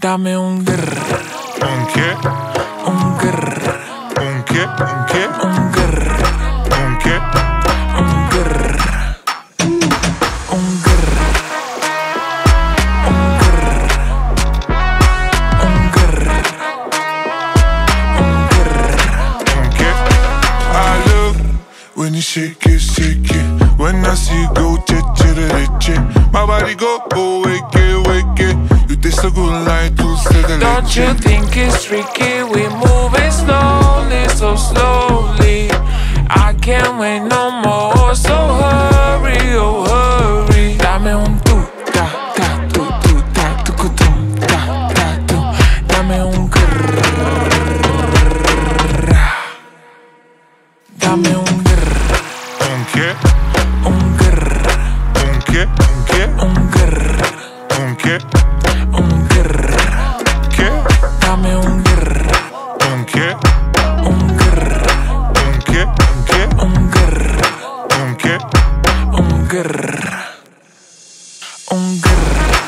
Dame un grr, ¿Un qué? un grr, ¿Un qué? ¿Un qué? un grr, ¿Un qué? un grr. Un grr. Un grr. Un grr. Un grr. ¿Un qué? I love when you shake it, shake it. When I see you go, che che re che. My body go, oh, wake wake it. So good like dulce de Don't you think it's tricky? We moving slowly, so slowly. I can't wait no more, so hurry, oh hurry. Dame un tu, ta, ta, tu, tu, ta, tu, tum, ta, ta, tu. Dame un grrr. Grrr. Un grrr.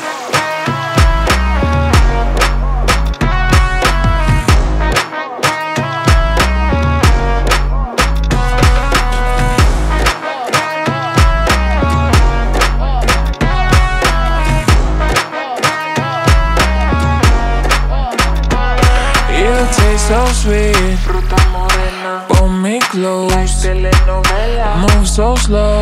Taste so sweet. Fruta morena, Pull me close. telenovela, Move so slow.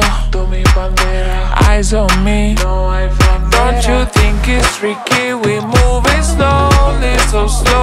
Eyes on me. Don't you think it's tricky? We moving slowly, so slowly.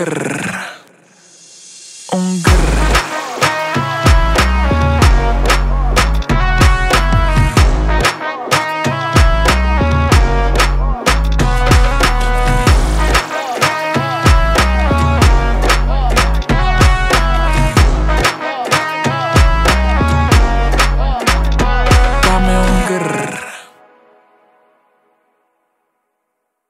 guerra.